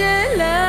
只能。